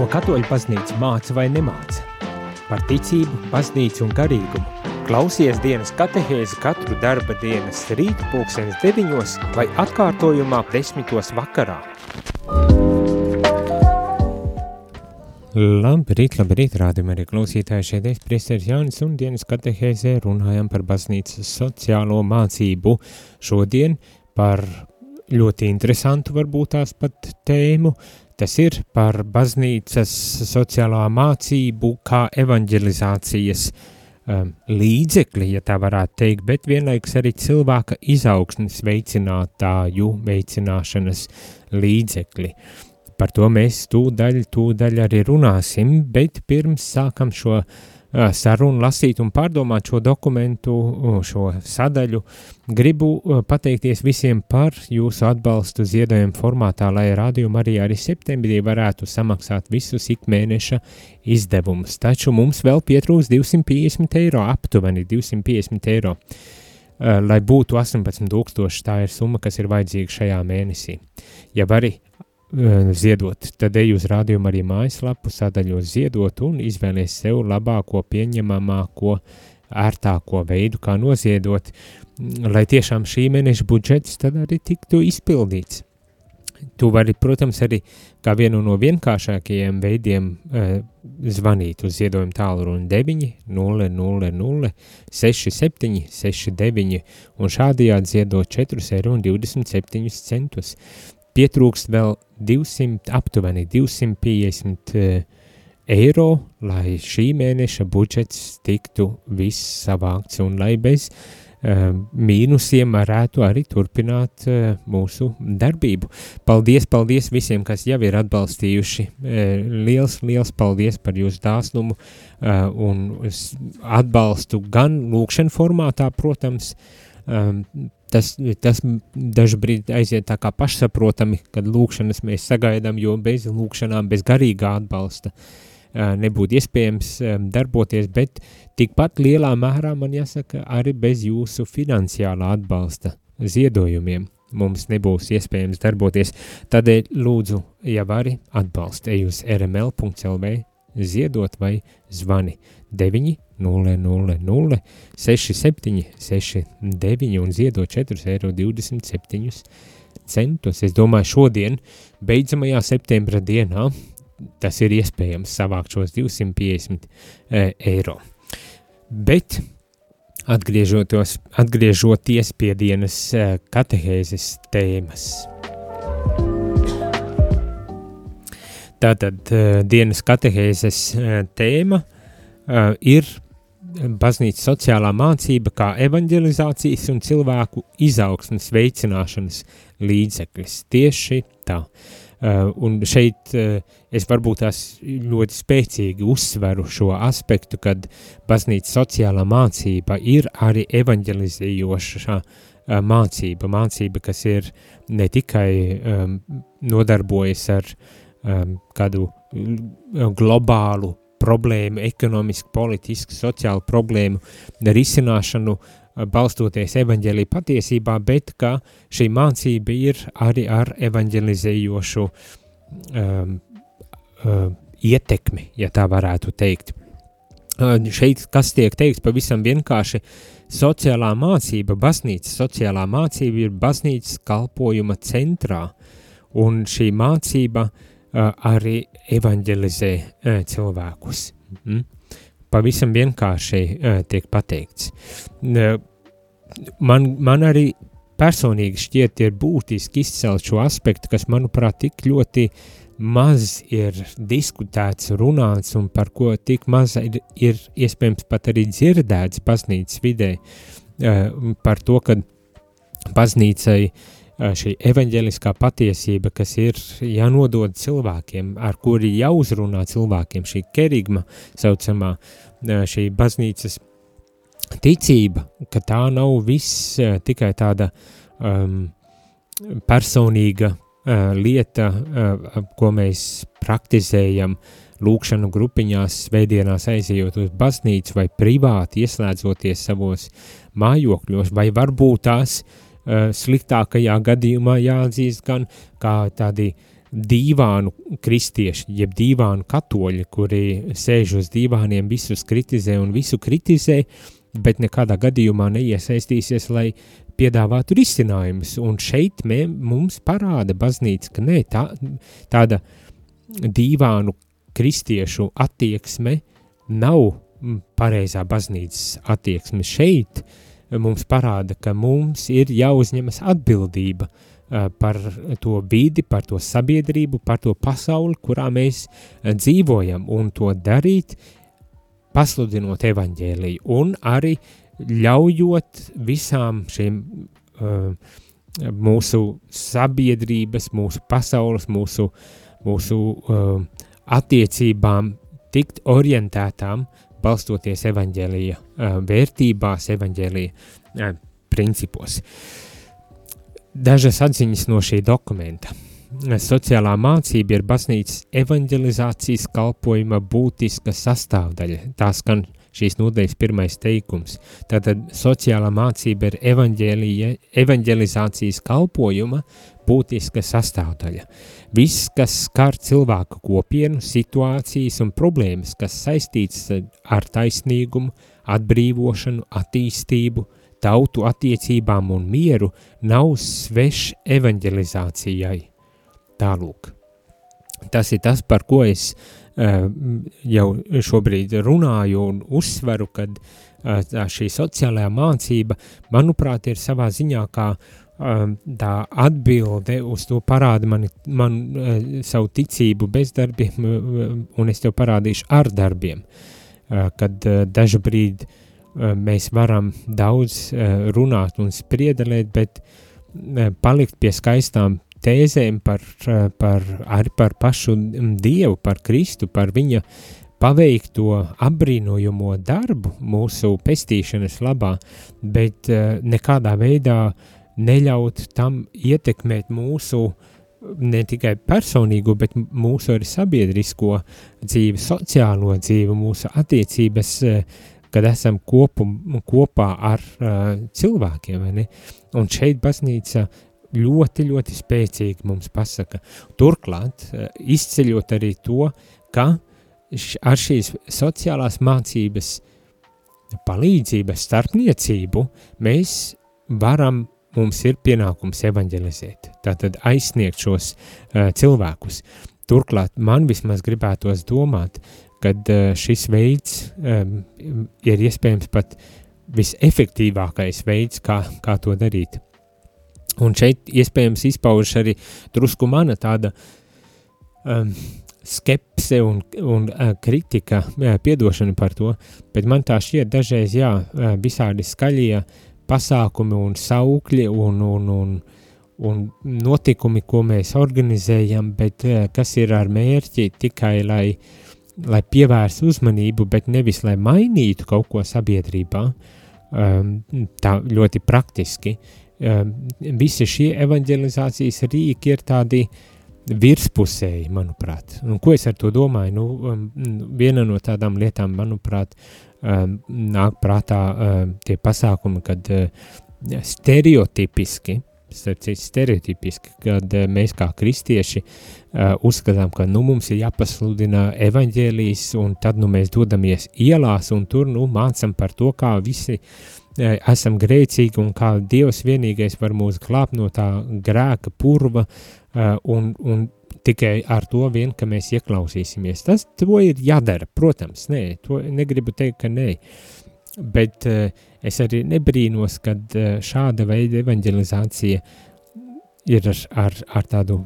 ko katoļu baznīca māca vai nemāca. Par ticību, baznīcu un garīgumu. Klausies dienas katehēzi katru darba dienas rīt pulksenes deviņos vai atkārtojumā desmitos vakarā. Labrīt, labrīt, rādījumā arī klausītāji šeit es priesteris Jānis un dienas katehēzē runājam par baznīcas sociālo mācību. Šodien par ļoti interesantu varbūt tās pat tēmu, tas ir par baznīcas sociālā mācību kā evanģelizācijas um, līdzekli, ja tā varētu teikt, bet vienlaikus arī cilvēka izaugsmes veicinātāju veicināšanas līdzekli. Par to mēs tūdaļ, tūdaļ arī runāsim, bet pirms sākam šo uh, sarunu lasīt un pārdomāt šo dokumentu, šo sadaļu, gribu uh, pateikties visiem par jūsu atbalstu ziedojumu formātā, lai rādījumu arī arī septembrī varētu samaksāt visus ikmēneša izdevumus. Taču mums vēl pietrūks 250 eiro, aptuveni 250 eiro. Lai būtu 18,000, tā ir summa, kas ir vajadzīga šajā mēnesī. Ja vari ziedot, tad ej uz rādījumu arī mājaslapu, sadaļos ziedot un izvēlies sev labāko, pieņemamāko, ērtāko veidu, kā noziedot, lai tiešām šī mēneša budžets tad arī tiktu izpildīts. Tu vari, protams, arī kā vienu no vienkāršākajiem veidiem zvanīt uz ziedojumu tālruni 9 0 0 0 6 7 6 9 un šādījādi ziedot 4 eiro un 27 centus pietrūkst vēl 200, aptuveni 250 uh, eiro, lai šī mēneša budžets tiktu viss savākts un lai bez uh, mīnusiem varētu arī turpināt uh, mūsu darbību. Paldies, paldies visiem, kas jau ir atbalstījuši. Uh, liels, liels paldies par jūsu dāsnumu un atbalstu gan lūkšana formātā, protams, um, tas, tas dažbrīd aiziet tā kā pašsaprotami, kad lūkšanas mēs sagaidām, jo bez lūkšanām, bez garīgā atbalsta nebūtu iespējams darboties, bet tikpat lielā mērā man jāsaka arī bez jūsu finansiālā atbalsta ziedojumiem mums nebūs iespējams darboties. Tādēļ lūdzu, ja vari atbalst, ej uz rml.lv, ziedot vai zvani 9 0, 0, 0, 6, 7, 6, 9 un ziedot 4,27 eiro centus. Es domāju, šodien, beidzamajā septembra dienā, tas ir iespējams savākt šos 250 e, eiro. Bet atgriežoties, atgriežoties pie dienas e, katehēzes tēmas. Tātad e, dienas katehēzes e, tēma uh, ir baznīcas sociālā mācība kā evanģelizācijas un cilvēku izaugsmes veicināšanas līdzeklis. Tieši tā. Uh, un šeit uh, es varbūt tās ļoti spēcīgi uzsveru šo aspektu, kad baznīcas sociālā mācība ir arī evanģelizējoša uh, mācība, mācība, kas ir ne tikai um, nodarbojas ar um, kādu globālu problēmu, ekonomisku, politisku, sociālu problēmu risināšanu, balstoties evaņģēlī patiesībā, bet ka šī mācība ir arī ar evaņģelizējošu um, um, ietekmi, ja tā varētu teikt. Uh, šeit, kas tiek teikts pavisam vienkārši, sociālā mācība, baznīcas sociālā mācība ir baznīcas kalpojuma centrā, un šī mācība uh, arī evanģelizē cilvēkus. Mm? Pavisam vienkārši tiek pateikts. Man, man arī personīgi šķiet ir būtiski izcelt šo aspektu, kas, manuprāt, tik ļoti maz ir diskutēts, runāts un par ko tik maz ir, ir iespējams pat arī dzirdēts baznīcas vidē, par to, ka baznīcai uh, šī evaņģeliskā patiesība, kas ir jānodod cilvēkiem, ar kuri jāuzrunā cilvēkiem, šī kerigma saucamā, šī baznīcas ticība, ka tā nav viss tikai tāda um, personīga uh, lieta, uh, ko mēs praktizējam lūkšanu grupiņās, svētdienās aizejot uz baznīcu vai privāti ieslēdzoties savos mājokļos, vai varbūt tās uh, sliktākajā gadījumā jāatzīst gan kā tādi dīvānu kristieši, jeb dīvānu katoļi, kuri sēž uz dīvāniem, visus kritizē un visu kritizē, bet nekādā gadījumā neiesaistīsies, lai piedāvātu risinājumus. Un šeit mē, mums parāda baznīca, ka nē, tā, tāda dīvānu kristiešu attieksme nav pareizā baznīcas attieksme. Šeit mums parāda, ka mums ir jāuzņemas atbildība par to vidi, par to sabiedrību, par to pasauli, kurā mēs dzīvojam, un to darīt, pasludinot evaņģēliju, un arī ļaujot visām šīm uh, mūsu sabiedrības, mūsu pasaules, mūsu, mūsu uh, attiecībām tikt orientētām balstoties evaņģēlija vērtībās, evaņģēlija principos. Dažas atziņas no šī dokumenta. Sociālā mācība ir baznīcas evanģelizācijas kalpojuma būtiska sastāvdaļa. Tā skan šīs nodaļas pirmais teikums. Tātad sociālā mācība ir evanģelizācijas kalpojuma būtiska sastāvdaļa. Viss, kas skar cilvēku kopienu, situācijas un problēmas, kas saistīts ar taisnīgumu, atbrīvošanu, attīstību, tautu attiecībām un mieru, nav svešs evanģelizācijai. Tālūk. Tas ir tas, par ko es uh, jau šobrīd runāju un uzsveru, kad uh, šī sociālajā mācība, manuprāt, ir savā ziņā kā uh, tā atbilde uz to parāda mani, man uh, savu ticību bez darbiem, uh, un es tev parādīšu ar darbiem, uh, kad dažu brīdi mēs varam daudz runāt un spriedelēt, bet palikt pie skaistām tēzēm par, par, arī par pašu Dievu, par Kristu, par viņa paveikto apbrīnojamo darbu mūsu pestīšanas labā, bet nekādā veidā uh, neļaut tam ietekmēt mūsu ne tikai personīgo, bet mūsu arī sabiedrisko dzīvi, sociālo dzīvi, mūsu attiecības, eh, kad esam kopu, kopā ar uh, cilvēkiem. Un šeit baznīca ļoti, ļoti spēcīgi mums pasaka. Turklāt, uh, izceļot arī to, ka ar šīs sociālās mācības palīdzības starpniecību mēs varam mums ir pienākums evanģelizēt, tātad aizsniegt šos uh, cilvēkus. Turklāt man vismaz gribētos domāt, kad uh, šis veids um, ir iespējams pat visefektīvākais veids, kā, kā to darīt. Un šeit iespējams izpaužas arī drusku mana tāda um, skepse un, un uh, kritika, jā, piedošana par to, bet man tā šķiet dažreiz, jā, visādi skaļie uh, pasākumi un saukļi un, un, un, un notikumi, ko mēs organizējam, bet eh, kas ir ar mērķi tikai, lai, lai pievērstu uzmanību, bet nevis, lai mainītu kaut ko sabiedrībā, um, tā ļoti praktiski. Um, visi šie evanģelizācijas rīki ir tādi virspusēji, manuprāt. Un ko es ar to domāju? Nu, um, viena no tādām lietām, manuprāt, Ehm, nāk prātā ehm, tie pasākumi, kad eh, stereotipiski, stereotipiski, kad eh, mēs kā kristieši eh, uzskatām, ka nu, mums ir jāpasludina evaņģēlijas, un tad nu, mēs dodamies ielās, un tur nu, mācam par to, kā visi esam grēcīgi, un kā Dievs vienīgais var mūs glābt no tā grēka purva, un, un tikai ar to vien, ka mēs ieklausīsimies. Tas to ir jādara, protams, nē, to negribu teikt, ka nē, bet uh, es arī nebrīnos, kad uh, šāda veida evanģelizācija ir ar, ar, ar tādu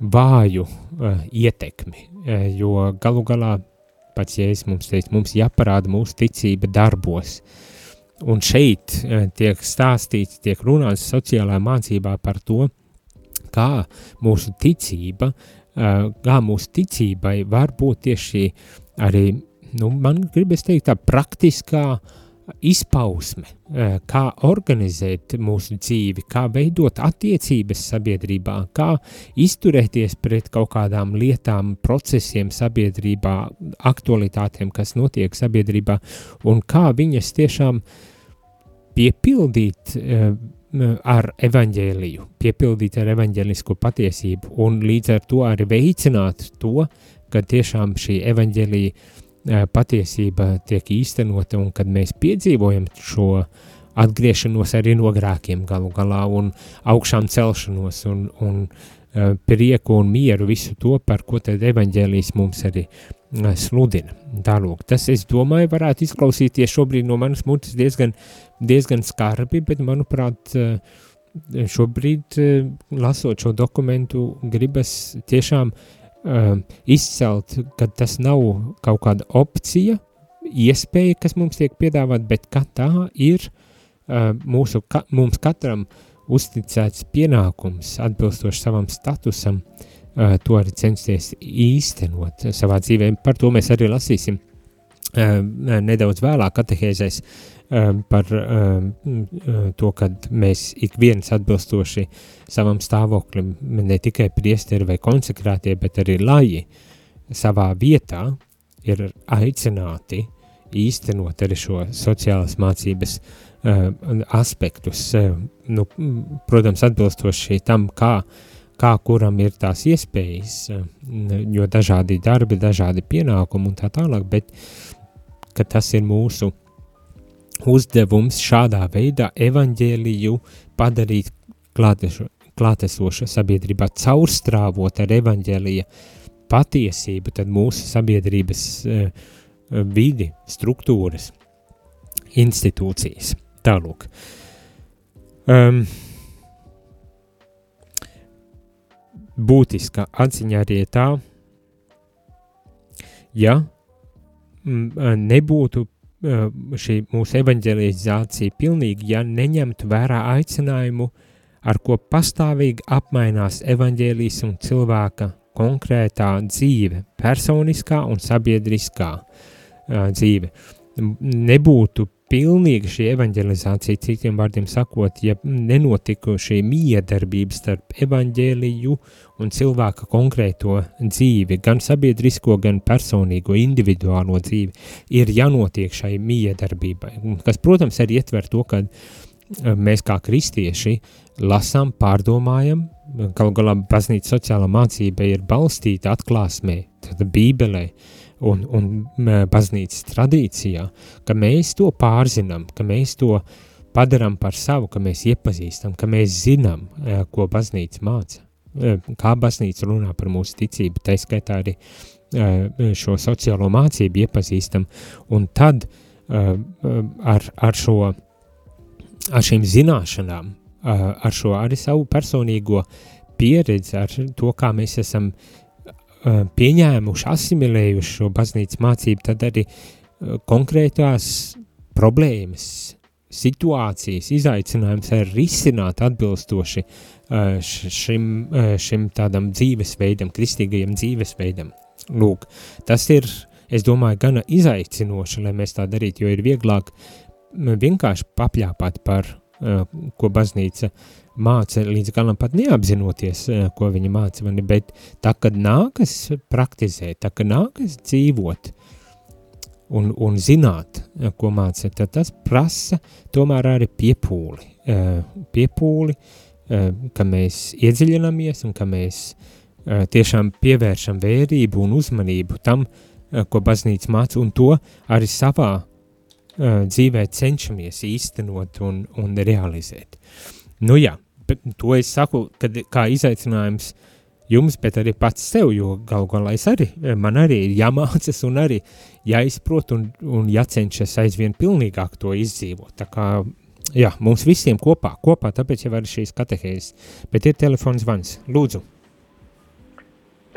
vāju uh, ietekmi, uh, jo galu galā pats Jēzus mums teica, mums jāparāda mūsu ticība darbos, un šeit uh, tiek stāstīts, tiek runāts sociālā mācībā par to, kā mūsu ticība, kā mūsu ticībai var būt tieši arī, nu, man gribas teikt, tā praktiskā izpausme, kā organizēt mūsu dzīvi, kā veidot attiecības sabiedrībā, kā izturēties pret kaut kādām lietām, procesiem sabiedrībā, aktualitātēm, kas notiek sabiedrībā, un kā viņas tiešām piepildīt ar evaņģēliju, piepildīt ar evaņģēlisko patiesību un līdz ar to arī veicināt to, ka tiešām šī evaņģēlija patiesība tiek īstenota un kad mēs piedzīvojam šo atgriešanos arī no grēkiem galu galā un augšām celšanos un, un prieku un mieru, visu to, par ko tad evaņģēlijas mums arī sludina. Tālūk, tas, es domāju, varētu izklausīties šobrīd no manas mutes diezgan, diezgan skarbi, bet, manuprāt, šobrīd, lasot šo dokumentu, gribas tiešām uh, izcelt, ka tas nav kaut kāda opcija, iespēja, kas mums tiek piedāvāt, bet ka tā ir mūsu, ka, mums katram uzticēts pienākums atbilstoši savam statusam, to arī censties īstenot savā dzīvē. Par to mēs arī lasīsim nedaudz vēlāk katehēzēs par to, kad mēs ik viens atbilstoši savam stāvoklim, ne tikai priesteri vai konsekrātie, bet arī laji savā vietā ir aicināti īstenot arī šo sociālas mācības aspektus, nu, protams, atbilstoši tam, kā, kā kuram ir tās iespējas, jo dažādi darbi, dažādi pienākumi un tā tālāk, bet ka tas ir mūsu uzdevums šādā veidā evaņģēliju padarīt klātešo, klātesoša sabiedrībā, caurstrāvot ar evaņģēlija patiesību, tad mūsu sabiedrības uh, vidi, struktūras, institūcijas. Tālūk. Um, būtiska atziņa arī tā, ja nebūtu šī mūsu evanģelizācija pilnīgi, ja neņemtu vērā aicinājumu, ar ko pastāvīgi apmainās evaņģēlijas un cilvēka konkrētā dzīve, personiskā un sabiedriskā uh, dzīve. Nebūtu pilnīga šī evanģelizācija, citiem vārdiem sakot, ja nenotika šī miedarbība starp evanģēliju un cilvēka konkrēto dzīvi, gan sabiedrisko, gan personīgo, individuālo dzīvi, ir jānotiek šai miedarbībai, kas, protams, arī ietver to, ka eh, mēs kā kristieši lasām, pārdomājam, galu galā baznīca sociālā mācība ir balstīta atklāsmē, tad bībelē, uh, un, un baznīcas tradīcijā, ka mēs to pārzinām, ka mēs to padarām par savu, ka mēs iepazīstam, ka mēs zinām, e, ko baznīca māca, e, kā baznīca runā par mūsu ticību, tā skaitā arī e, šo sociālo mācību iepazīstam, un tad ar, ar šo, ar šīm zināšanām, ar šo arī savu personīgo pieredzi, ar to, kā mēs esam uh, pieņēmuši, asimilējuši šo baznīcas mācību, tad arī eh, konkrētās problēmas, situācijas, izaicinājums ir risināt atbilstoši eh, šim, šim tādam dzīvesveidam, kristīgajam dzīvesveidam. Lūk, tas ir, es domāju, gana izaicinoši, lai mēs tā darītu, jo ir vieglāk vienkārši papļāpāt par, ko baznīca māca līdz galam pat neapzinoties, eh, ko viņa māca, bet tā, kad nākas praktizēt, tā, kad nākas dzīvot un, un zināt, eh, ko māca, tad tas prasa tomēr arī piepūli, eh, piepūli, ka mēs iedziļinamies un ka mēs tiešām pievēršam vērību un uzmanību tam, ko baznīca māca, un to arī savā dzīvē cenšamies īstenot un, un realizēt. Nu jā, to es saku, kad kā izaicinājums jums, bet arī pats sev, jo gal galā es arī, man arī ir jāmācas un arī jāizprot un, un jācenšas aizvien pilnīgāk to izdzīvot. Tā kā, jā, mums visiem kopā, kopā, tāpēc jau arī šīs katehēzes. Bet ir telefons zvans. Lūdzu.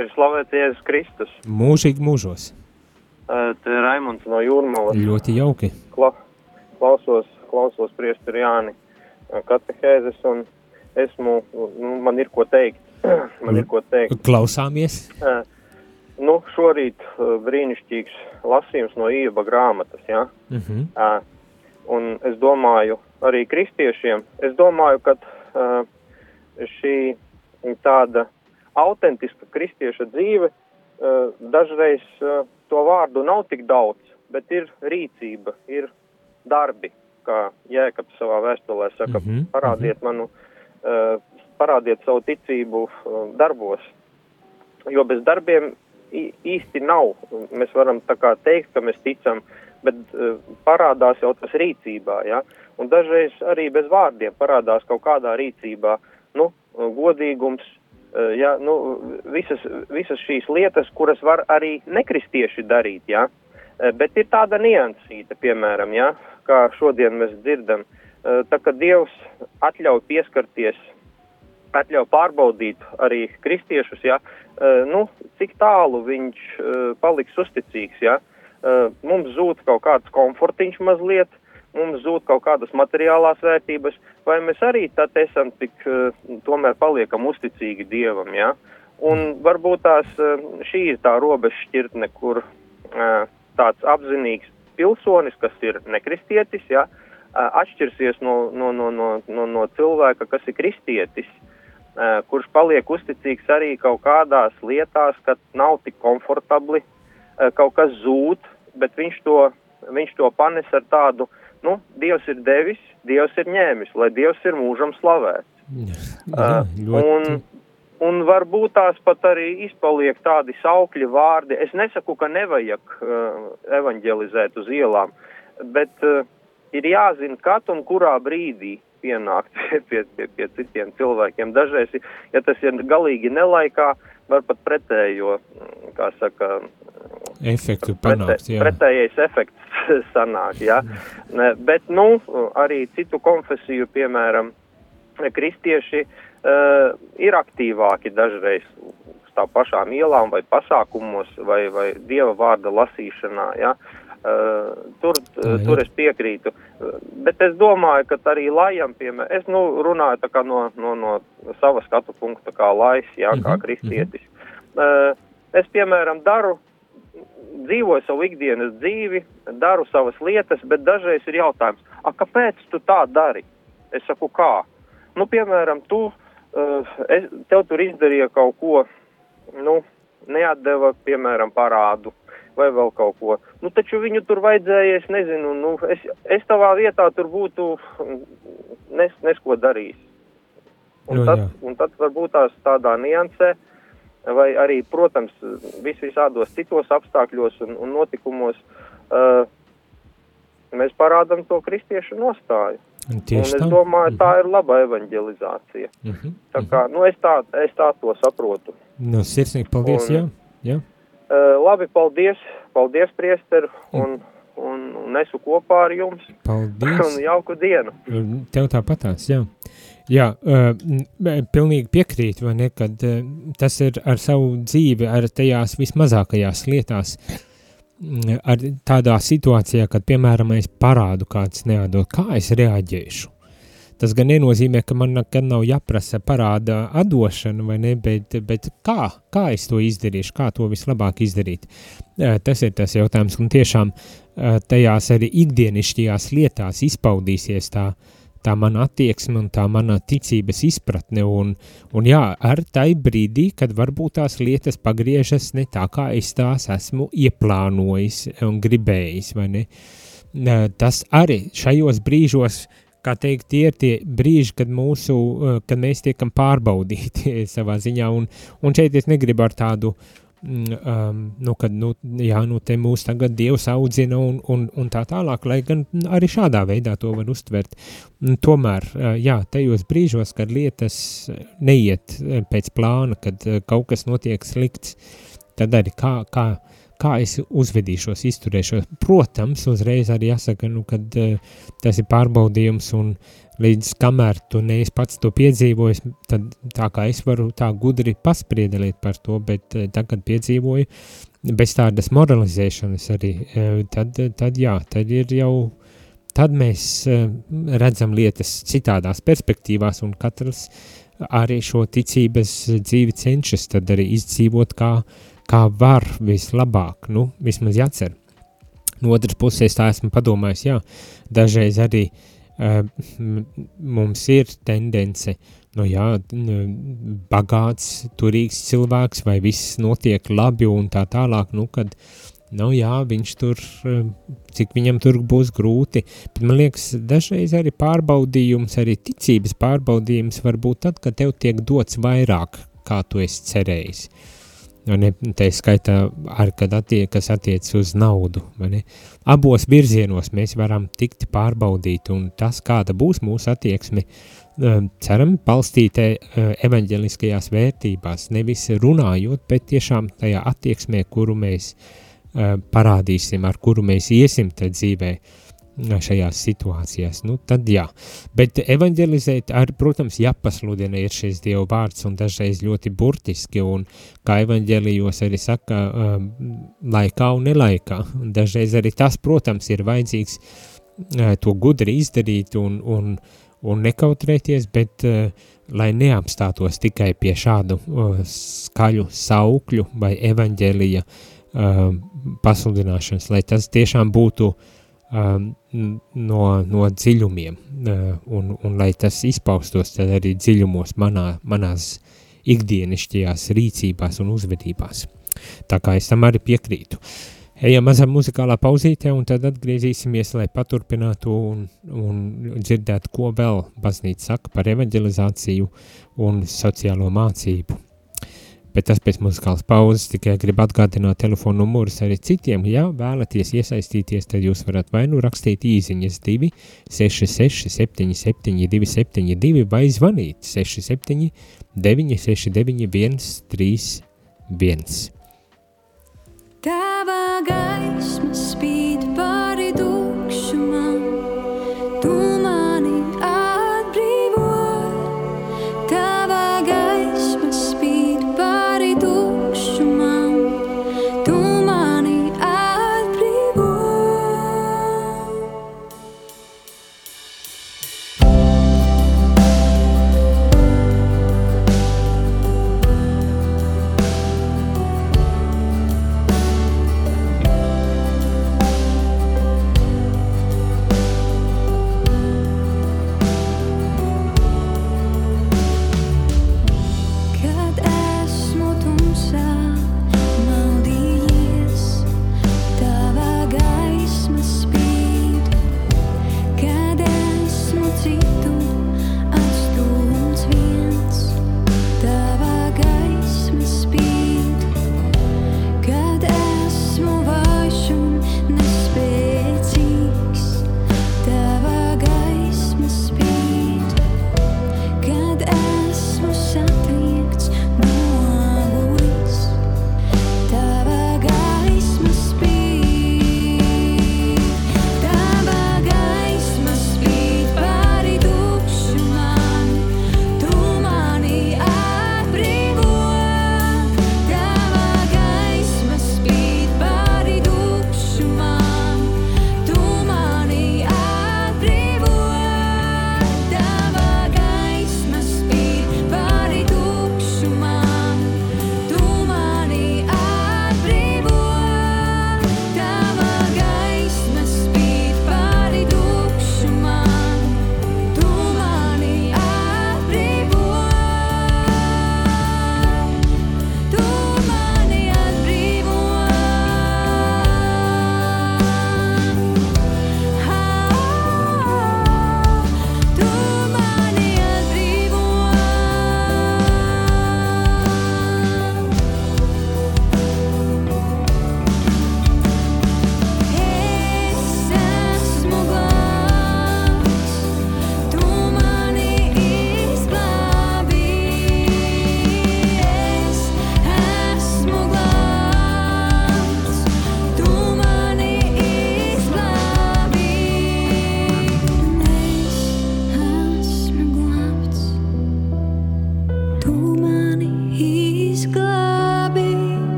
Ir slavēt Jēzus Kristus. Mūžīgi mūžos. Raimunds no Jūrmalas. Ļoti jauki. Kla, klausos, klausos priesteri Jāni katehēzes un esmu, nu, man ir ko teikt. man ir ko teikt. Klausāmies. Nu, šorīt brīnišķīgs lasījums no Ieva grāmatas, ja? Uh -huh. uh, un es domāju, arī kristiešiem, es domāju, ka šī tāda autentiska kristieša dzīve dažreiz to vārdu nav tik daudz, bet ir rīcība, ir darbi, kā Jēkabs savā vēstulē saka, mm -hmm. parādiet manu, uh, parādiet savu ticību uh, darbos, jo bez darbiem īsti nav. Mēs varam teikt, ka mēs ticam, bet uh, parādās jau tas rīcībā, ja, un dažreiz arī bez vārdiem parādās kaut kādā rīcībā, nu, godīgums, ja, nu, visas, visas šīs lietas, kuras var arī nekristieši darīt, ja, uh, bet ir tāda niansīta, piemēram, ja, kā šodien mēs dzirdam, uh, tā ka Dievs atļauj pieskarties atļauj pārbaudīt arī kristiešus, ja, nu, cik tālu viņš paliks uzticīgs, ja. Mums zūd kaut kāds komfortiņš mazliet, mums zūd kaut kādas materiālās vērtības, vai mēs arī tad esam tik, uh, tomēr paliekam uzticīgi Dievam, ja. Un varbūt tās uh, šī ir tā robeža šķirtne, kur uh, tāds apzinīgs pilsonis, kas ir nekristietis, ja, atšķirsies no, no, no, no, no, no cilvēka, kas ir kristietis, kurš paliek uzticīgs arī kaut kādās lietās, kad nav tik komfortabli, kaut kas zūd, bet viņš to, viņš to panes ar tādu, nu, Dievs ir devis, Dievs ir ņēmis, lai Dievs ir mūžam slavēts. Jā, ļoti... un, un varbūt tās pat arī izpaliek tādi saukļi vārdi. Es nesaku, ka nevajag uh, evanģelizēt uz ielām, bet uh, ir jāzina, kad un kurā brīdī pienākt pie, pie, pie citiem cilvēkiem. Dažreiz, ja tas ir galīgi nelaikā, var pat pretējo, kā saka, efektu panākt, pretē, pretējais efekts sanāk, jā. Bet, nu, arī citu konfesiju, piemēram, kristieši uh, ir aktīvāki dažreiz uz tā pašām ielām vai pasākumos vai, vai dieva vārda lasīšanā, jā. Ja? Uh, tur, uh, tur es piekrītu. Bet es domāju, ka arī lajam, piemēram, es nu, runāju tā kā no, no, no sava skatu punkta, kā lais, jā, kā mhm, kristietis. Uh, es, piemēram, daru, dzīvoju savu ikdienas dzīvi, daru savas lietas, bet dažreiz ir jautājums, a, kāpēc tu tā dari? Es saku, kā? Nu, piemēram, tu, uh, es, tev tur izdarīja kaut ko, nu, neatdeva, piemēram, parādu vai vēl kaut ko. Nu, taču viņu tur vajadzēja, es nezinu, nu, es, es tavā vietā tur būtu nes, nesko darījis. Un, nu, tad, un tad varbūt tās tādā niansē, vai arī, protams, vis visādos citos apstākļos un, un notikumos, uh, mēs parādam to kristiešu nostāju. Tieši un es domāju, tā ir laba evanģelizācija. Uh mhm, -huh, tā kā, uh -huh. nu, es tā, es tā to saprotu. Nu, sirsnīgi, paldies, un, jā. jā. Uh, labi, paldies, paldies, priester, un, un, un esu kopā ar jums. Paldies. Un jauku dienu. Tev tāpatās, jā. Jā, uh, pilnīgi piekrīt, vai ne, kad uh, tas ir ar savu dzīvi, ar tajās vismazākajās lietās, ar tādā situācijā, kad, piemēram, es parādu kāds neatdod, kā es reaģēšu. Tas gan nenozīmē, ka man nekad nav jāprasa parāda atdošana, vai ne, bet, bet kā, kā es to izdarīšu, kā to vislabāk izdarīt. Tas ir tas jautājums, un tiešām tajās arī ikdienišķajās lietās izpaudīsies tā, tā mana attieksme un tā mana ticības izpratne, un, un jā, ar tai brīdī, kad varbūt tās lietas pagriežas ne tā, kā es tās esmu ieplānojis un gribējis, vai ne, tas arī šajos brīžos uh, kā teikt, tie ir tie brīži, kad, mūsu, eh, kad mēs tiekam pārbaudīti savā ziņā, un, un šeit es negribu ar tādu, um, nu, kad, nu, jā, nu, te mūs tagad Dievs audzina un, un, un tā tālāk, lai gan arī šādā veidā to var uztvert. Tomēr, eh, jā, tajos brīžos, kad lietas neiet pēc plāna, kad kaut kas notiek slikts, tad arī kā, kā, kā es uzvedīšos, izturēšos. Protams, uzreiz arī jāsaka, nu, kad uh, tas ir pārbaudījums un līdz kamēr tu neesi pats to piedzīvojis, tad tā kā es varu tā gudri paspriedelēt par to, bet uh, tagad piedzīvoju bez tādas moralizēšanas arī, uh, tad, tad jā, tad ir jau, tad mēs uh, redzam lietas citādās perspektīvās un katrs arī šo ticības dzīvi cenšas tad arī izdzīvot kā kā var vislabāk, nu, vismaz jācer. No otras puses, tā esmu padomājis, jā, dažreiz arī uh, mums ir tendence, nu jā, bagāts, turīgs cilvēks, vai viss notiek labi un tā tālāk, nu, kad nu jā, viņš tur, cik viņam tur būs grūti, bet man liekas, dažreiz arī pārbaudījums, arī ticības pārbaudījums var būt tad, kad tev tiek dots vairāk, kā tu esi cerējis. Ne, tā skaitā, ar, attie, kas attiec uz naudu. Abos virzienos mēs varam tikt pārbaudīti, un tas, kāda būs mūsu attieksme, ceram, balstītē evaņģeliskajās vērtībās, nevis runājot, bet tiešām tajā attieksmē, kuru mēs parādīsim, ar kuru mēs iesim tad dzīvē, uh, šajās situācijās, nu tad jā. Bet evanģelizēt, ar, protams, jāpasludina ir šis Dieva vārds un dažreiz ļoti burtiski, un kā evanģelijos arī saka, um, laikā un nelaikā. Dažreiz arī tas, protams, ir vajadzīgs uh, to gudri izdarīt un, un, un nekautrēties, bet uh, lai neapstātos tikai pie šādu uh, skaļu saukļu vai evanģēlija pasludināšanas, lai tas tiešām būtu uh, no, no dziļumiem, uh, un, un lai tas izpaustos arī dziļumos manā, manās ikdienišķajās rīcībās un uzvedībās. Tā kā es tam arī piekrītu. Ejam mazā muzikālā pauzītē, un tad atgriezīsimies, lai paturpinātu un, un dzirdētu, ko vēl baznīca saka par evanģelizāciju un sociālo mācību bet tas pēc muzikālas pauzes tikai gribu atgādināt telefonu numurus arī citiem. Ja vēlaties iesaistīties, tad jūs varat vai nu rakstīt īziņas 2 66 77 272 vai zvanīt 67 969 131. Tava gaisma spīd pāri dūkšumam,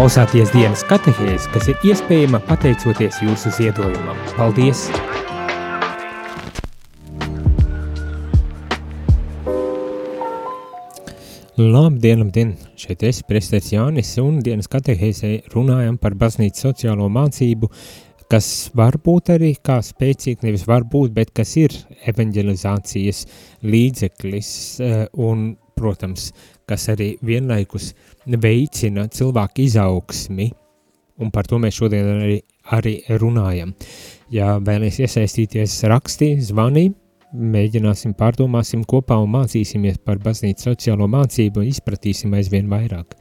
klausāties dienas katehēs, kas ir iespējama pateicoties jūsu ziedojumam. Paldies! Labdien, labdien! Šeit es, Prestēts Jānis, un dienas katehēzē runājam par baznīcas sociālo mācību, kas var būt arī kā spēcīgi, nevis var būt, bet kas ir evanģelizācijas līdzeklis eh, un, protams, kas arī vienlaikus veicina cilvēku izaugsmi, un par to mēs šodien arī, arī runājam. Ja vēlaties iesaistīties rakstī, zvanī, mēģināsim, pārdomāsim kopā un mācīsimies par baznīcas sociālo mācību un izpratīsim aizvien vairāk.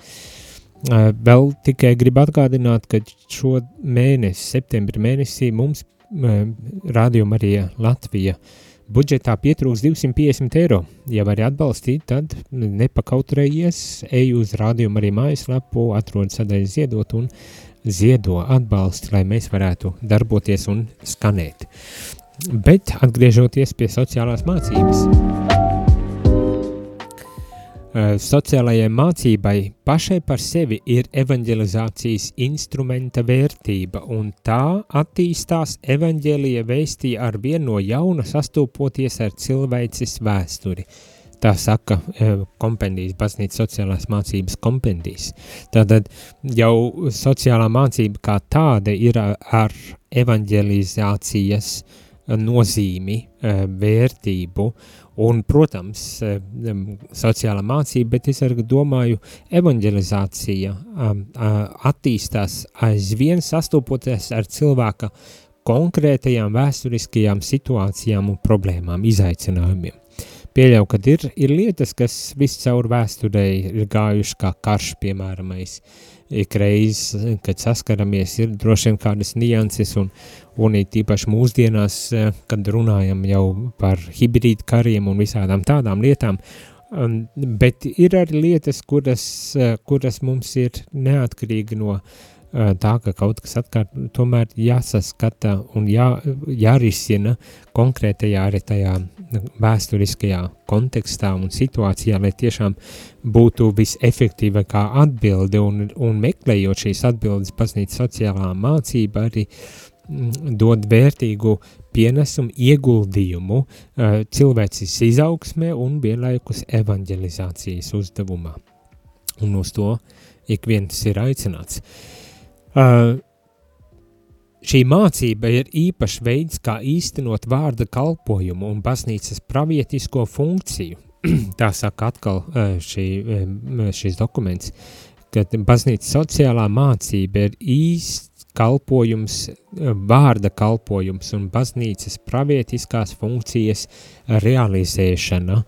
Vēl tikai gribu atgādināt, ka šo mēnesi, septembra mēnesī mums rādījuma arī Latvija budžetā pietrūks 250 eiro. Ja vari atbalstīt, tad nepakautrējies, ej uz rādījumu arī mājaslapu, atrod sadaļu ziedot un ziedo atbalstu, lai mēs varētu darboties un skanēt. Bet atgriežoties pie sociālās mācības. Sociālajai mācībai pašai par sevi ir evanģelizācijas instrumenta vērtība, un tā attīstās evanģēlija vēstī ar vienu no jauna sastopoties ar cilvēces vēsturi. Tā saka kompendijas, baznīca sociālās mācības kompendijas. Tātad jau sociālā mācība kā tāda ir ar evanģelizācijas uh, nozīmi, eh, vērtību un, protams, eh, sociālā mācība, bet es arī domāju, evanģelizācija attīstās aizvien sastopoties ar cilvēka konkrētajām vēsturiskajām situācijām un problēmām, izaicinājumiem. Pieļauju, ka ir, ir lietas, kas viscaur vēsturē ir gājuši kā karš, piemēram, ikreiz, kad saskaramies, ir droši vien kādas nianses un, un tīpaši mūsdienās, eh, kad runājam jau par hibrīdu kariem un visādām tādām lietām, bet ir arī lietas, kuras, eh, kuras mums ir neatkarīgi no eh, tā, ka kaut kas atkārt tomēr jāsaskata un jā, jārisina konkrētajā arī tajā vēsturiskajā kontekstā un situācijā, lai tiešām būtu visefektīvākā atbilde un, un meklējot šīs atbildes baznīcas sociālā mācība arī uh, dod vērtīgu pienesumu, ieguldījumu uh, cilvēces izaugsmē un vienlaikus evanģelizācijas uzdevumā. Un uz to ik viens ir aicināts. Uh, Šī mācība ir īpašs veids, kā īstenot vārda kalpojumu un baznīcas pravietisko funkciju. Tā saka atkal šī, šis dokuments, ka baznīcas sociālā mācība ir īst kalpojums, vārda kalpojums un baznīcas pravietiskās funkcijas realizēšana.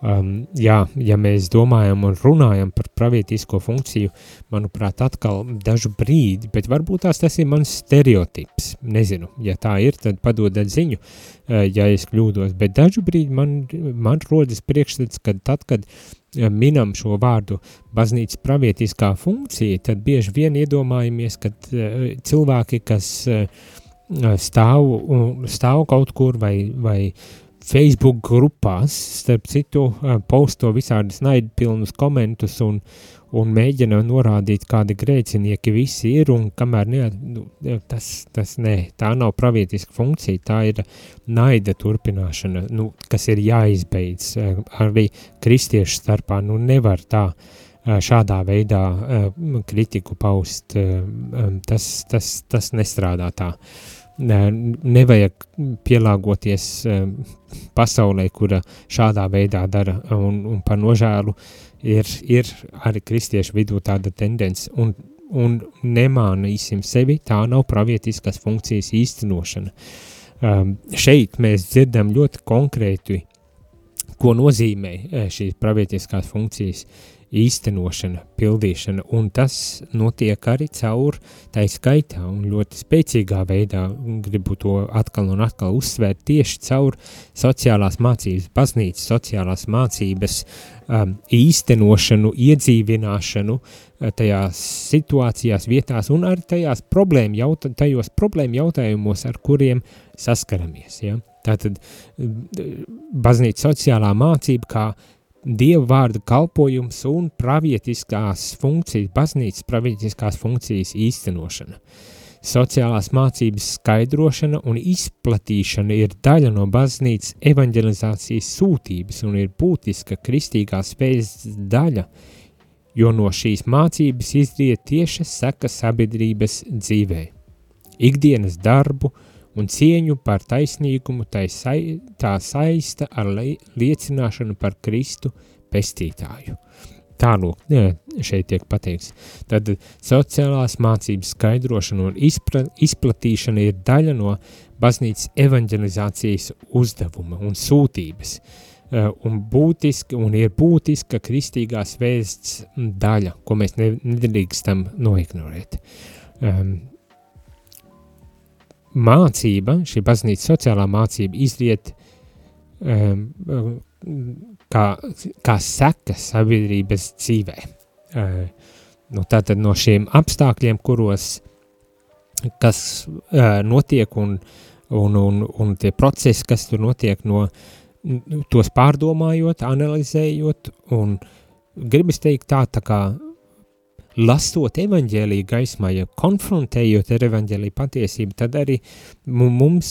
Um, jā, ja mēs domājam un runājam par pravietisko funkciju, manuprāt, atkal dažu brīdi, bet varbūt tās tas ir mans stereotips, nezinu, ja tā ir, tad padodat ziņu, uh, ja es kļūdos, bet dažu brīdi man, man rodas priekšstats, ka tad, kad uh, minam šo vārdu baznīcas pravietiskā funkcija, tad bieži vien iedomājamies, ka uh, cilvēki, kas uh, stāv, stāv kaut kur vai, vai Facebook grupās, starp citu, uh, posto visādus naidpilnus komentus un, un mēģina norādīt, kādi grēcinieki visi ir, un kamēr ne, nu, tas, tas ne, tā nav pravietiska funkcija, tā ir naida turpināšana, nu, kas ir jāizbeidz arī kristiešu starpā, nu nevar tā šādā veidā kritiku paust, tas, tas, tas nestrādā tā. Nevajag pielāgoties pasaulē, kura šādā veidā dara, un, un par nožēlu. Ir, ir arī kristiešu vidū tāda tendence, un, un nemānīsim sevi, tā nav pravietiskas funkcijas īstenošana. Um, šeit mēs dzirdam ļoti konkrēti, ko nozīmē eh, šīs pravietiskās funkcijas īstenošana, pildīšana, un tas notiek arī caur tai skaitā un ļoti spēcīgā veidā, gribu to atkal un atkal uzsvērt, tieši caur sociālās mācības, baznīcas sociālās mācības um, īstenošanu, iedzīvināšanu uh, tajās situācijās, vietās un arī tajās problēma jaut tajos problēma jautājumos, ar kuriem saskaramies. Ja? Tātad baznīca sociālā mācība kā Dieva vārda kalpojums un pravietiskās funkcijas, baznīcas pravietiskās funkcijas īstenošana. Sociālās mācības skaidrošana un izplatīšana ir daļa no baznīcas evanģelizācijas sūtības un ir būtiska kristīgā spējas daļa, jo no šīs mācības izriet tieša seka sabiedrības dzīvē. Ikdienas darbu un cieņu par taisnīgumu tā, sai, tā saista ar liecināšanu par Kristu pestītāju. Tālūk, šeit tiek pateikts. Tad sociālās mācības skaidrošana un izpra, izplatīšana ir daļa no baznīcas evanģelizācijas uzdevuma un sūtības. Uh, un būtiski, un ir būtiska kristīgās vēsts daļa, ko mēs ne, nedrīkstam noignorēt. Um, mācība, šī baznīca sociālā mācība izriet um, kā, kā seka sabiedrības dzīvē. Uh, nu, tātad no šiem apstākļiem, kuros kas uh, notiek un, un, un, un tie procesi, kas tur notiek no tos pārdomājot, analizējot un gribas teikt tā, tā kā lasot evaņģēlīju gaismā, ja konfrontējot ar evaņģēlīju patiesību, tad arī mums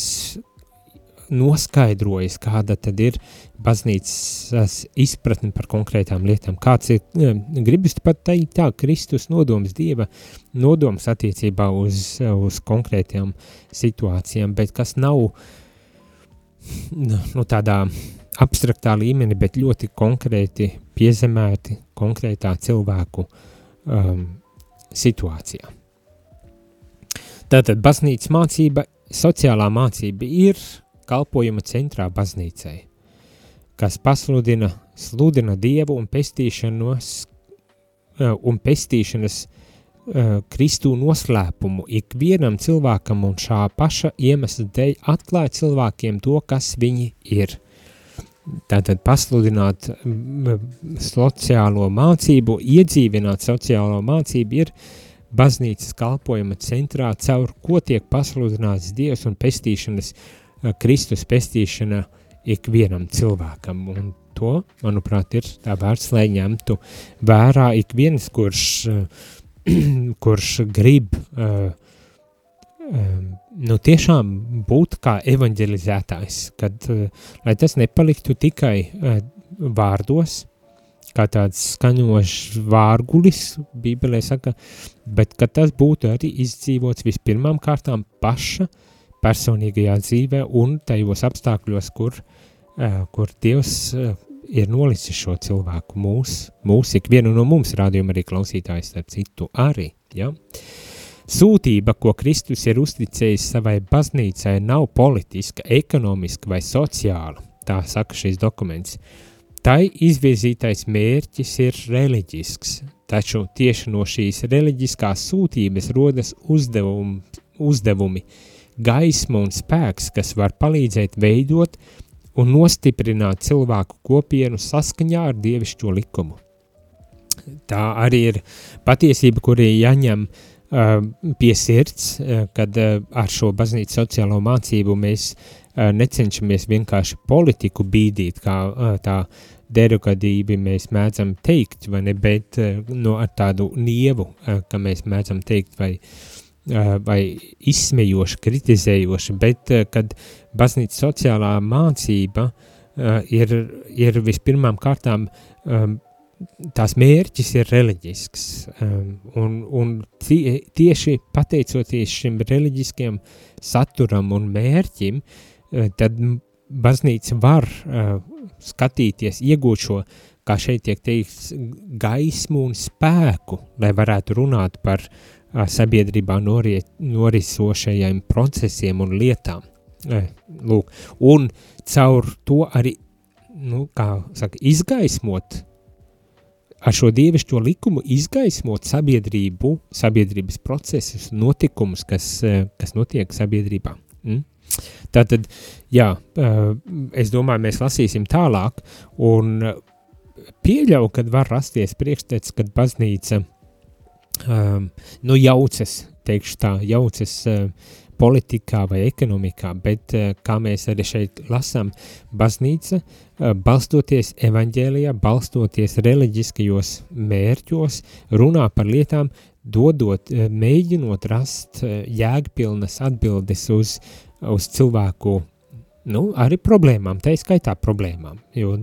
noskaidrojas, kāda tad ir baznīcas izpratne par konkrētām lietām. Kāds ir, gribas pat teikt tā, Kristus nodoms, Dieva nodoms attiecībā uz, uz konkrētām situācijām, bet kas nav nu, tādā abstraktā līmenī, bet ļoti konkrēti piezemēti konkrētā cilvēku uh, um, situācijā. Tātad baznīcas mācība, sociālā mācība ir kalpojuma centrā baznīcai, kas pasludina, sludina Dievu un pestīšanos uh, un pestīšanas uh, Kristu noslēpumu ikvienam cilvēkam un šā paša iemesla dēļ atklāja cilvēkiem to, kas viņi ir – tātad pasludināt sociālo mācību, iedzīvināt sociālo mācību ir baznīcas kalpojuma centrā, caur ko tiek pasludināts Dievs un pestīšanas, eh, Kristus pestīšana ikvienam cilvēkam. Un to, manuprāt, ir tā vērts, lai ņemtu vērā ik viens, kurš, eh, kurš grib uh, um, nu, tiešām būt kā evanģelizētājs, kad, uh, lai tas nepaliktu tikai uh, vārdos, kā tāds skaņošs vārgulis, bībelē saka, bet ka tas būtu arī izdzīvots vispirmām kārtām paša personīgajā dzīvē un tajos apstākļos, kur, uh, kur Dievs ir nolicis šo cilvēku mūs, mūs ikvienu no mums, rādījuma arī klausītājs, starp citu arī, ja? Uh, Sūtība, ko Kristus ir uzticējis savai baznīcai, nav politiska, ekonomiska vai sociāla, tā saka šis dokuments. Tai izvirzītais mērķis ir reliģisks, taču tieši no šīs reliģiskās sūtības rodas uzdevumi, uzdevumi, gaisma un spēks, kas var palīdzēt veidot un nostiprināt cilvēku kopienu saskaņā ar dievišķo likumu. Tā arī ir patiesība, kuri jāņem uh, pie sirds, kad ar šo baznīcu sociālo mācību mēs necenšamies vienkārši politiku bīdīt, kā tā derukadība mēs mēdzam teikt, vai ne, bet no ar tādu nievu, ka mēs mēdzam teikt, vai, vai izsmejoši, kritizējoši, bet kad baznīca sociālā mācība ir, ir vispirmām kārtām tās mērķis ir reliģisks, um, un, un tie, tieši pateicoties šim reliģiskiem saturam un mērķim, uh, tad baznīca var uh, skatīties, iegūt šo, kā šeit tiek teikts, gaismu un spēku, lai varētu runāt par uh, sabiedrībā norie, norisošajiem procesiem un lietām. Uh, lūk, un caur to arī, nu, kā saka, izgaismot ar šo dievišķo likumu izgaismot sabiedrību, sabiedrības procesus, notikumus, kas, eh, kas notiek sabiedrībā. Mm? Tātad, jā, eh, es domāju, mēs lasīsim tālāk, un pieļauju, kad var rasties priekšstats, kad baznīca um, nu jaucas, teikšu tā, jaucas uh, politikā vai ekonomikā, bet uh, kā mēs arī šeit lasām, baznīca Eh, balstoties evaņģēlijā, balstoties reliģiskajos mērķos, runā par lietām dodot, mēģinot rast jēgpilnas atbildes uz, uz cilvēku nu, arī problēmām, tā skaitā problēmām. Jo,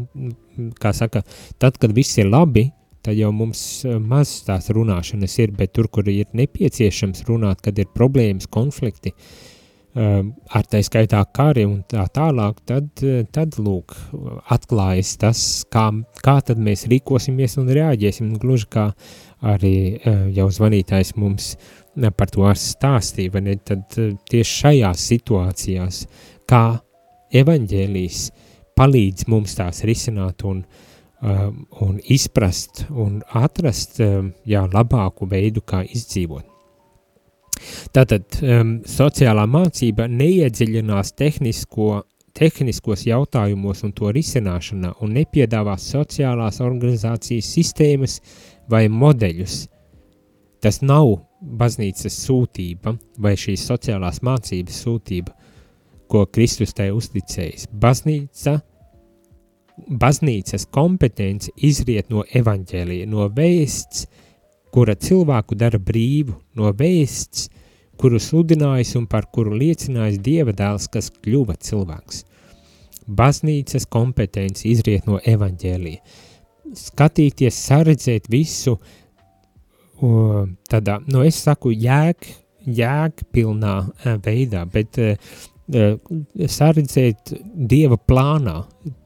kā saka, tad, kad viss ir labi, tad jau mums maz tās runāšanas ir, bet tur, kur ir nepieciešams runāt, kad ir problēmas, konflikti, uh, Ehm, ar tā skaitā kari un tā tālāk, tad, tad lūk, atklājas tas, kā, kā tad mēs rīkosimies un reaģēsim, gluži kā arī eh, jau zvanītājs mums eh, par to stāstīja, vai ne, tad eh, tieši šajās situācijās, kā evaņģēlīs palīdz mums tās risināt un, un izprast un atrast, jā, labāku veidu, kā izdzīvot. Tātad um, sociālā mācība neiedziļinās tehnisko, tehniskos jautājumos un to risināšanā un nepiedāvās sociālās organizācijas sistēmas vai modeļus. Tas nav baznīcas sūtība vai šīs sociālās mācības sūtība, ko Kristus tai uzticējis. Baznīca, baznīcas kompetence izriet no evaņģēlija, no vēsts, kura cilvēku dara brīvu, no vēsts, kuru sludinājis un par kuru liecinājis Dieva dēls, kas kļuva cilvēks. Baznīcas kompetence izriet no evaņģēlija. Skatīties, saredzēt visu o, tādā, nu es saku, jēg, jēg pilnā e, veidā, bet e, saredzēt Dieva plānā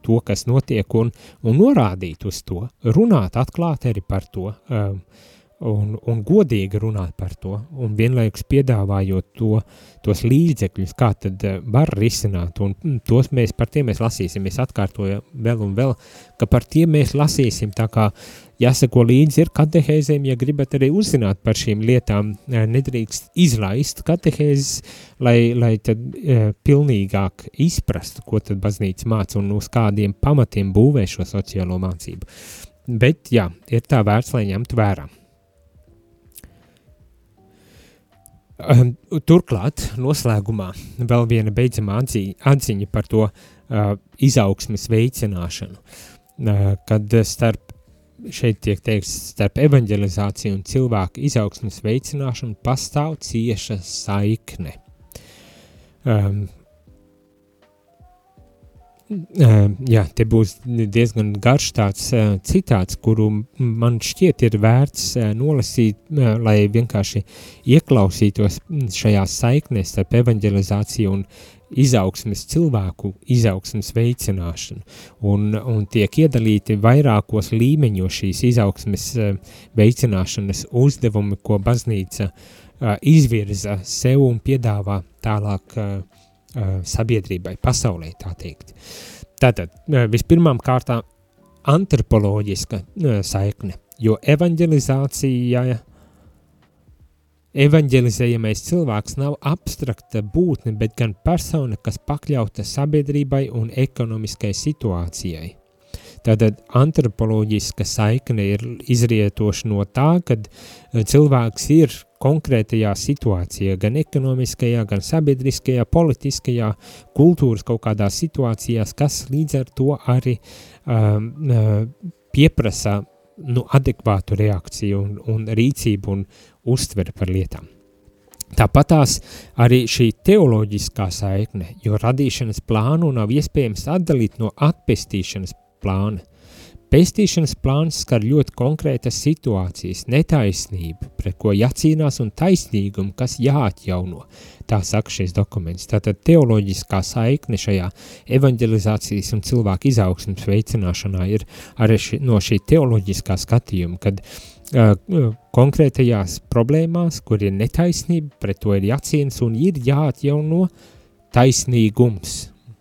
to, kas notiek un, un norādīt uz to, runāt atklāt arī par to, uh, un, un godīgi runāt par to, un vienlaikus piedāvājot to, tos līdzekļus, kā tad eh, var risināt, un mm, tos mēs, par tiem mēs lasīsim, es atkārtoju vēl un vēl, ka par tiem mēs lasīsim, tā kā jāsako līdzi ir katehēzēm, ja gribat arī uzzināt par šīm lietām, nedrīkst izlaist katehēzes, lai, lai tad e, pilnīgāk izprastu, ko tad baznīca māca un uz kādiem pamatiem būvē šo sociālo mācību. Bet jā, ir tā vērts, lai ņemtu vērā. Ehm, turklāt, noslēgumā vēl viena beidzamā atziņa par to uh, izaugsmes veicināšanu, uh, kad starp, šeit tiek teikts, starp evanģelizāciju un cilvēku izaugsmes veicināšanu pastāv cieša saikne. Um, Jā, te būs diezgan garš tāds citāts, kuru man šķiet ir vērts nolasīt, lai vienkārši ieklausītos šajās saiknēs starp evanģelizāciju un izaugsmes cilvēku, izaugsmes veicināšanu. Un, un tiek iedalīti vairākos līmeņos šīs izaugsmes veicināšanas uzdevumi, ko baznīca izvirza sev un piedāvā tālāk uh, sabiedrībai, pasaulē, tā teikt. Tātad, vispirmām kārtām antropoloģiska saikne, jo evanģelizācija, evanģelizējamais cilvēks nav abstrakta būtne, bet gan persona, kas pakļauta sabiedrībai un ekonomiskai situācijai. Tātad antropoloģiska saikne ir izrietoša no tā, kad cilvēks ir konkrētajā situācijā, gan ekonomiskajā, gan sabiedriskajā, politiskajā, kultūras kaut kādās situācijās, kas līdz ar to arī um, uh, pieprasa nu, adekvātu reakciju un, un rīcību un uztveri par lietām. Tāpatās arī šī teoloģiskā saikne, jo radīšanas plānu nav iespējams atdalīt no atpestīšanas plāna. Pestīšanas plāns skar ļoti konkrētas situācijas, netaisnību, pret ko jācīnās un taisnīgumu, kas jāatjauno. Tā saka šis dokuments. Tātad teoloģiskā saikne šajā evanģelizācijas un cilvēku izaugsmas veicināšanā ir arī ši, no šī teoloģiskā skatījuma, kad uh, konkrētajās problēmās, kur ir netaisnība, pret to ir jācīnas un ir jāatjauno taisnīgums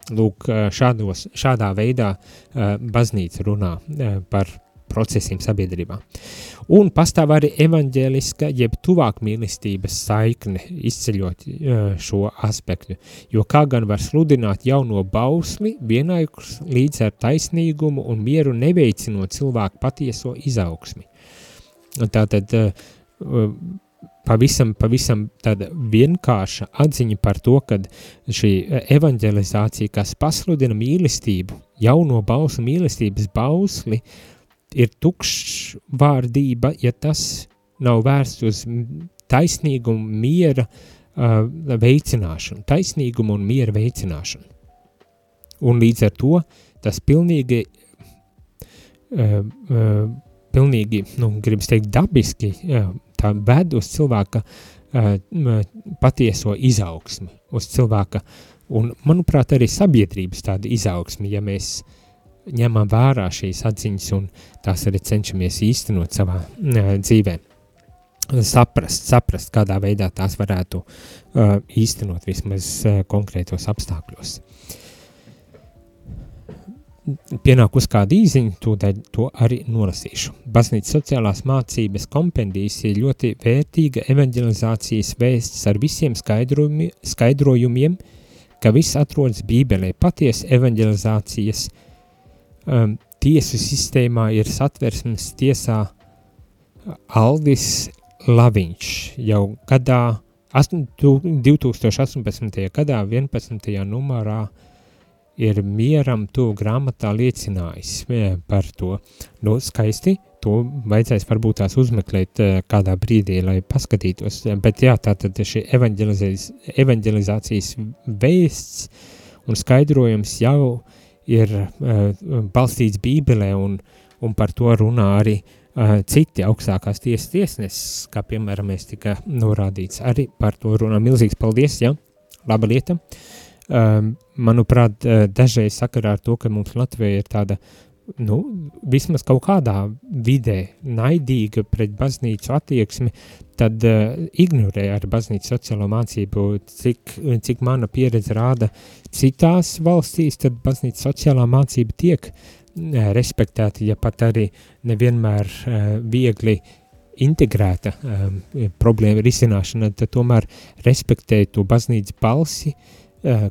Lūk, šādos, šādā veidā baznīca runā par procesiem sabiedrībā. Un pastāv arī evaņģēliska, jeb tuvāk mīlestības saikne, izceļot šo aspektu, jo kā gan var sludināt jauno bausli, vienaikus līdz ar taisnīgumu un mieru neveicinot cilvēku patieso izaugsmi. Tātad pavisam, pavisam tāda vienkārša atziņa par to, ka šī evanģelizācija, kas pasludina mīlestību, jauno bauslu mīlestības bausli, ir tukšs vārdība, ja tas nav vērsts uz taisnīgumu, miera uh, veicināšanu, taisnīgumu un miera veicināšanu. Un līdz ar to tas pilnīgi, uh, uh, pilnīgi, nu, gribas teikt, dabiski uh, tā ved uz cilvēka uh, patieso izaugsmi, uz cilvēka, un, manuprāt, arī sabiedrības tādu izaugsmi, ja mēs ņemam vērā šīs atziņas un tās arī cenšamies īstenot savā uh, dzīvē saprast, saprast, kādā veidā tās varētu uh, īstenot vismaz uh, konkrētos apstākļos. Pienāk uz kādu īziņu, tūdaļ to arī nolasīšu. Baznīcas sociālās mācības kompendijas ir ļoti vērtīga evanģelizācijas vēsts ar visiem skaidrojumiem, ka viss atrodas bībelē. Patiesa evanģelizācijas um, tiesu sistēmā ir satversmes tiesā Aldis Laviņš jau gadā, 2018. gadā, 11. numārā ir mieram to grāmatā liecinājis e, par to. Nu, skaisti, to vajadzēs varbūt tās uzmeklēt e, kādā brīdī, lai paskatītos, bet jā, tātad šī evanģelizācijas vēsts un skaidrojums jau ir uh, balstīts bībelē un, un par to runā arī uh, uh, citi augstākās tiesas tiesnesis, kā piemēram mēs tika norādīts, arī par to runā milzīgs paldies, ja, laba lieta. Uh, manuprāt, uh, dažreiz sakarā ar to, ka mums Latvija ir tāda, nu, vismaz kaut kādā vidē naidīga pret baznīcu attieksmi, tad uh, ignorē ar baznīcu sociālo mācību, cik, cik mana pieredze rāda citās valstīs, tad baznīca sociālā mācība tiek uh, respektēta, ja pat arī nevienmēr uh, viegli integrēta um, problēma risināšana, tad tomēr respektē to baznīcas balsi, uh,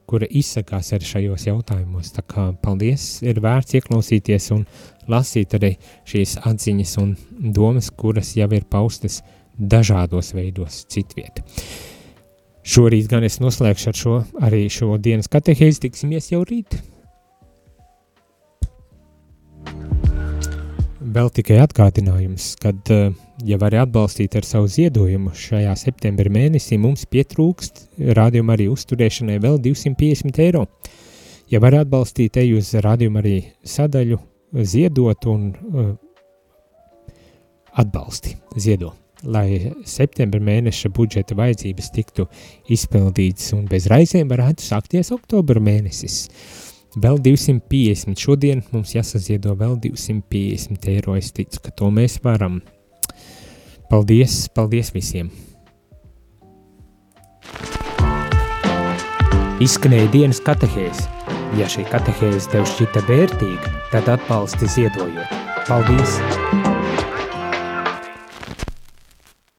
kura izsakās arī šajos jautājumos. Tā kā paldies, ir vērts ieklausīties un lasīt arī šīs atziņas un domas, kuras jau ir paustas dažādos veidos citviet. Šorīt gan es noslēgšu ar šo arī šo dienas katehēzi, tiksimies jau rīt. Vēl tikai atgādinājums, kad, eh, ja vari atbalstīt ar savu ziedojumu šajā septembra mēnesī, mums pietrūkst rādījuma arī uzturēšanai vēl 250 eiro. Ja vari atbalstīt, ej uz rādījuma arī sadaļu, ziedot un uh, atbalsti, ziedo, lai septembra mēneša budžeta vajadzības tiktu izpildītas un bez raizēm varētu sākties oktobra mēnesis. Vēl 250. Šodien mums jāsaziedo vēl 250 eiro. Es ticu, ka to mēs varam. Paldies, paldies visiem! Izskanēja dienas katehēze. Ja šī katehēze tev šķita vērtīga, tad atbalsti ziedojot. Paldies!